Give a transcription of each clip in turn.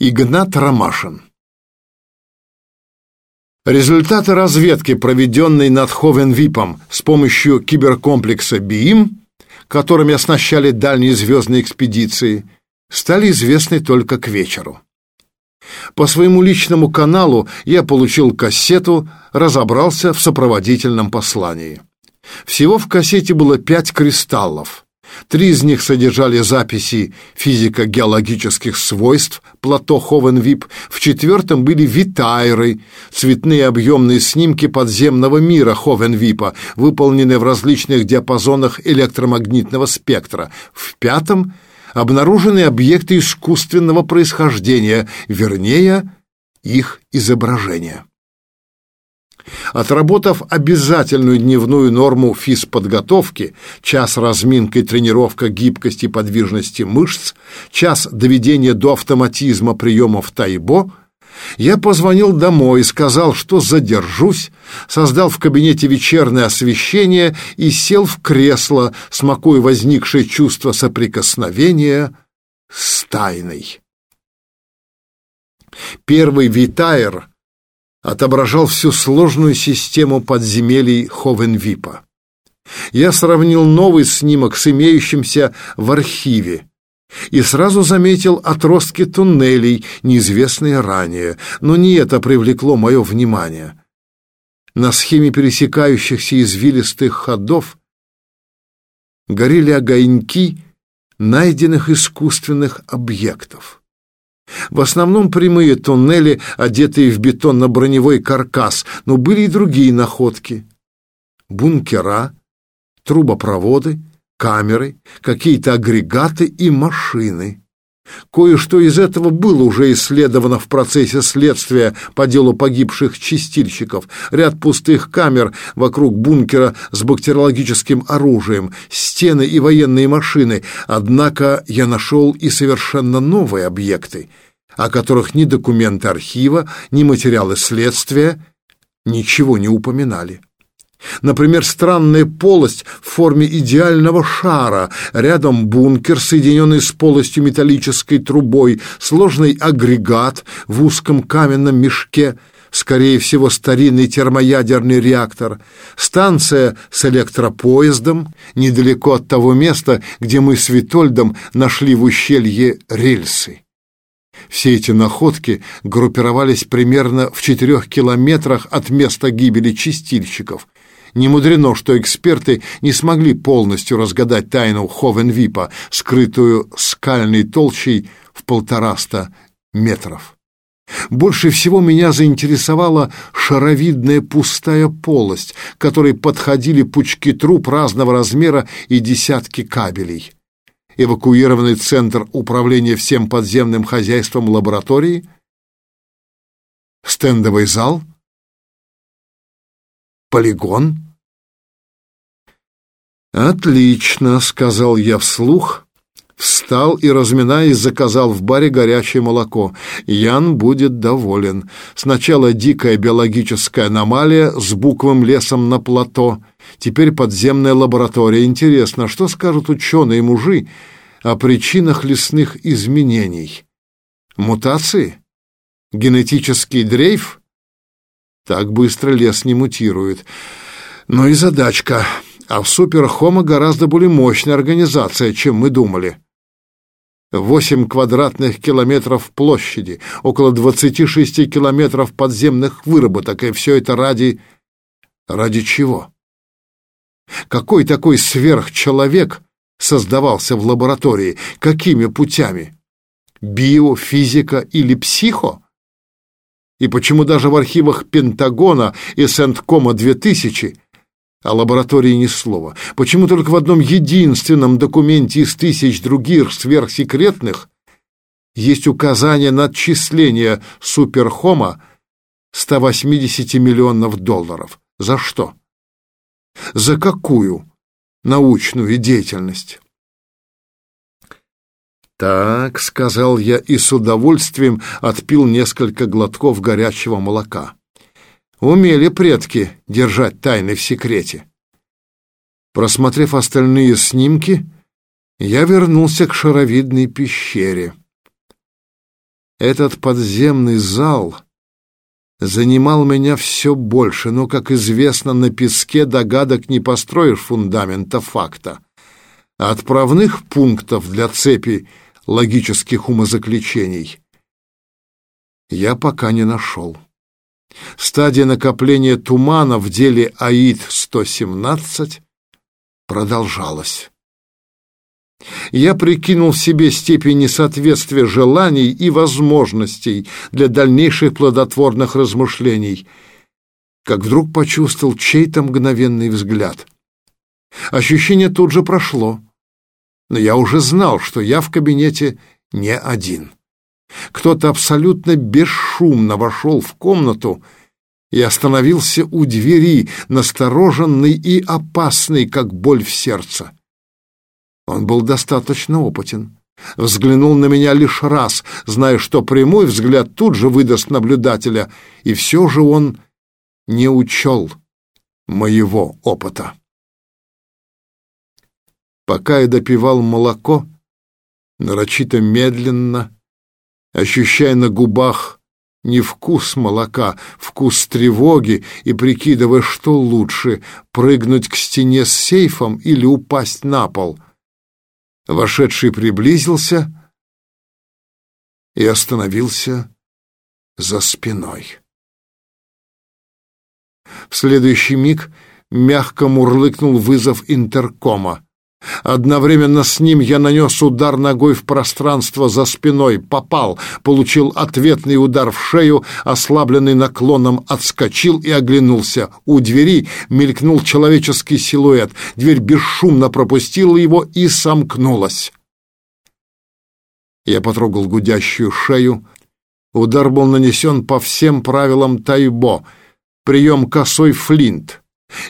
Игнат Ромашин Результаты разведки, проведенной над Ховенвипом с помощью киберкомплекса БИИМ, которыми оснащали дальние звездные экспедиции, стали известны только к вечеру. По своему личному каналу я получил кассету, разобрался в сопроводительном послании. Всего в кассете было пять кристаллов. Три из них содержали записи физико-геологических свойств плато Ховенвип, в четвертом были витайры, цветные объемные снимки подземного мира Ховенвипа, выполненные в различных диапазонах электромагнитного спектра. В пятом обнаружены объекты искусственного происхождения, вернее, их изображения. Отработав обязательную дневную норму физподготовки, час разминка и тренировка гибкости и подвижности мышц, час доведения до автоматизма приемов тайбо, я позвонил домой и сказал, что задержусь, создал в кабинете вечернее освещение и сел в кресло, смакуя возникшее чувство соприкосновения с тайной. Первый Витайр отображал всю сложную систему подземелий Ховенвипа. Я сравнил новый снимок с имеющимся в архиве и сразу заметил отростки туннелей, неизвестные ранее, но не это привлекло мое внимание. На схеме пересекающихся извилистых ходов горели огоньки найденных искусственных объектов. В основном прямые туннели, одетые в бетонно-броневой каркас, но были и другие находки. Бункера, трубопроводы, камеры, какие-то агрегаты и машины. Кое-что из этого было уже исследовано в процессе следствия по делу погибших чистильщиков. Ряд пустых камер вокруг бункера с бактериологическим оружием, стены и военные машины. Однако я нашел и совершенно новые объекты, о которых ни документы архива, ни материалы следствия ничего не упоминали. Например, странная полость в форме идеального шара, рядом бункер, соединенный с полостью металлической трубой, сложный агрегат в узком каменном мешке, скорее всего, старинный термоядерный реактор, станция с электропоездом, недалеко от того места, где мы с Витольдом нашли в ущелье рельсы. Все эти находки группировались примерно в четырех километрах от места гибели чистильщиков – не мудрено, что эксперты не смогли полностью разгадать тайну Ховенвипа, скрытую скальной толщей в полтораста метров. Больше всего меня заинтересовала шаровидная пустая полость, к которой подходили пучки труб разного размера и десятки кабелей. Эвакуированный центр управления всем подземным хозяйством лаборатории, стендовый зал, полигон — «Отлично», — сказал я вслух, встал и, разминаясь, заказал в баре горячее молоко. Ян будет доволен. Сначала дикая биологическая аномалия с буковым лесом на плато, теперь подземная лаборатория. Интересно, что скажут ученые-мужи о причинах лесных изменений? Мутации? Генетический дрейф? Так быстро лес не мутирует. Но и задачка — а в Суперхома гораздо более мощная организация, чем мы думали. Восемь квадратных километров площади, около двадцати шести километров подземных выработок, и все это ради... Ради чего? Какой такой сверхчеловек создавался в лаборатории? Какими путями? Биофизика или психо? И почему даже в архивах Пентагона и Сенткома-2000 о лаборатории ни слова. Почему только в одном единственном документе из тысяч других сверхсекретных есть указание на отчисление Суперхома 180 миллионов долларов? За что? За какую научную деятельность? «Так», — сказал я и с удовольствием отпил несколько глотков горячего молока. Умели предки держать тайны в секрете. Просмотрев остальные снимки, я вернулся к шаровидной пещере. Этот подземный зал занимал меня все больше, но, как известно, на песке догадок не построишь фундамента факта. А отправных пунктов для цепи логических умозаключений я пока не нашел. Стадия накопления тумана в деле АИД-117 продолжалась. Я прикинул себе степень несоответствия желаний и возможностей для дальнейших плодотворных размышлений, как вдруг почувствовал чей-то мгновенный взгляд. Ощущение тут же прошло, но я уже знал, что я в кабинете не один. Кто-то абсолютно бесшумно вошел в комнату и остановился у двери, настороженный и опасный, как боль в сердце. Он был достаточно опытен. Взглянул на меня лишь раз, зная, что прямой взгляд тут же выдаст наблюдателя, и все же он не учел моего опыта. Пока я допивал молоко, нарочито медленно, ощущая на губах не вкус молока, вкус тревоги и прикидывая, что лучше — прыгнуть к стене с сейфом или упасть на пол — Вошедший приблизился и остановился за спиной. В следующий миг мягко мурлыкнул вызов интеркома. Одновременно с ним я нанес удар ногой в пространство за спиной, попал, получил ответный удар в шею, ослабленный наклоном, отскочил и оглянулся. У двери мелькнул человеческий силуэт, дверь бесшумно пропустила его и сомкнулась. Я потрогал гудящую шею. Удар был нанесен по всем правилам тайбо, прием косой флинт.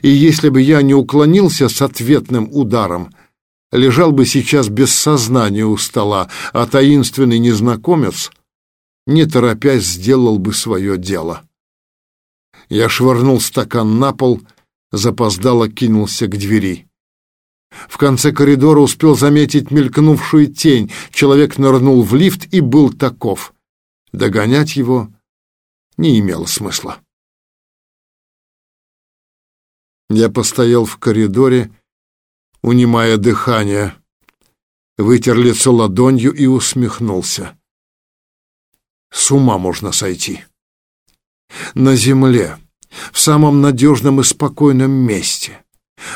И если бы я не уклонился с ответным ударом, лежал бы сейчас без сознания у стола, а таинственный незнакомец, не торопясь, сделал бы свое дело. Я швырнул стакан на пол, запоздало кинулся к двери. В конце коридора успел заметить мелькнувшую тень. Человек нырнул в лифт и был таков. Догонять его не имело смысла. Я постоял в коридоре, унимая дыхание, вытер лицо ладонью и усмехнулся. С ума можно сойти. На земле, в самом надежном и спокойном месте,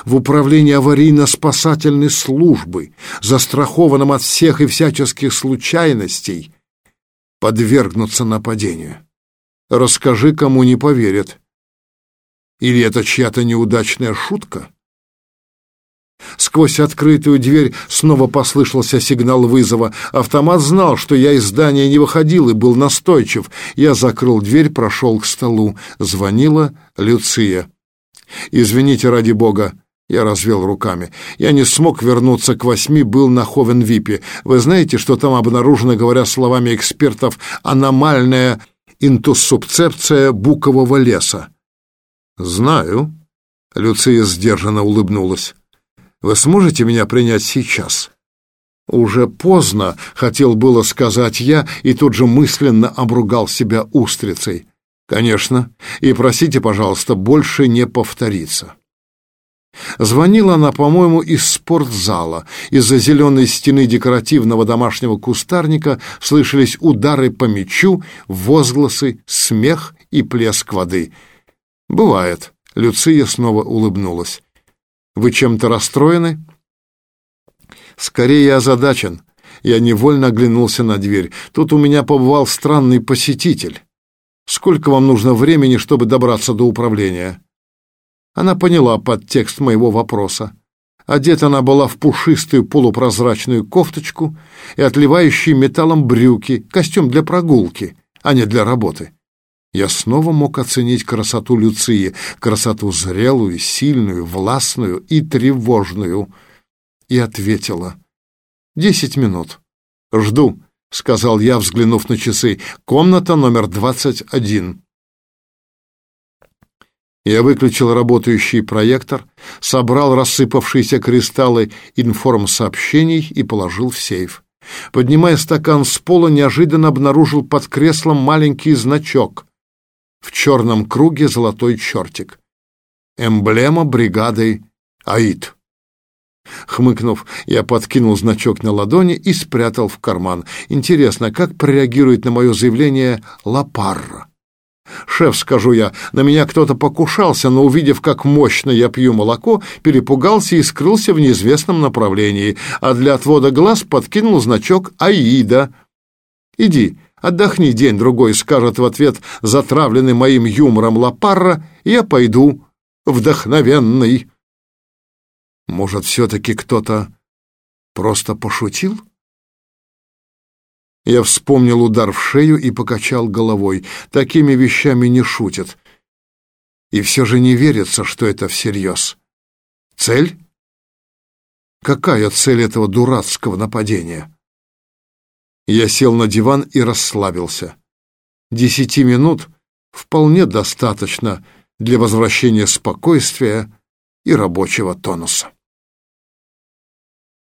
в управлении аварийно-спасательной службы, застрахованном от всех и всяческих случайностей, подвергнуться нападению. Расскажи, кому не поверят. Или это чья-то неудачная шутка? Сквозь открытую дверь снова послышался сигнал вызова. Автомат знал, что я из здания не выходил и был настойчив. Я закрыл дверь, прошел к столу. Звонила Люция. «Извините, ради бога». Я развел руками. Я не смог вернуться к восьми, был на Ховенвипе. Вы знаете, что там обнаружено, говоря словами экспертов, аномальная интуссубцепция букового леса? Знаю. Люция сдержанно улыбнулась. Вы сможете меня принять сейчас?» «Уже поздно», — хотел было сказать я, и тут же мысленно обругал себя устрицей. «Конечно, и просите, пожалуйста, больше не повториться». Звонила она, по-моему, из спортзала. Из-за зеленой стены декоративного домашнего кустарника слышались удары по мячу, возгласы, смех и плеск воды. «Бывает», — Люция снова улыбнулась. Вы чем-то расстроены? Скорее озадачен. Я невольно оглянулся на дверь. Тут у меня побывал странный посетитель. Сколько вам нужно времени, чтобы добраться до управления? Она поняла подтекст моего вопроса. Одета она была в пушистую полупрозрачную кофточку и отливающие металлом брюки, костюм для прогулки, а не для работы я снова мог оценить красоту Люции, красоту зрелую, сильную, властную и тревожную. И ответила. «Десять минут. Жду», — сказал я, взглянув на часы. «Комната номер двадцать один». Я выключил работающий проектор, собрал рассыпавшиеся кристаллы информсообщений и положил в сейф. Поднимая стакан с пола, неожиданно обнаружил под креслом маленький значок. В черном круге золотой чертик. Эмблема бригады «Аид». Хмыкнув, я подкинул значок на ладони и спрятал в карман. Интересно, как прореагирует на мое заявление Лапарра? «Шеф, скажу я, на меня кто-то покушался, но, увидев, как мощно я пью молоко, перепугался и скрылся в неизвестном направлении, а для отвода глаз подкинул значок «Аида». Иди, отдохни день-другой», — скажет в ответ затравленный моим юмором Лапарра, и я пойду вдохновенный. Может, все-таки кто-то просто пошутил? Я вспомнил удар в шею и покачал головой. Такими вещами не шутят. И все же не верится, что это всерьез. Цель? Какая цель этого дурацкого нападения? Я сел на диван и расслабился. Десяти минут вполне достаточно для возвращения спокойствия и рабочего тонуса.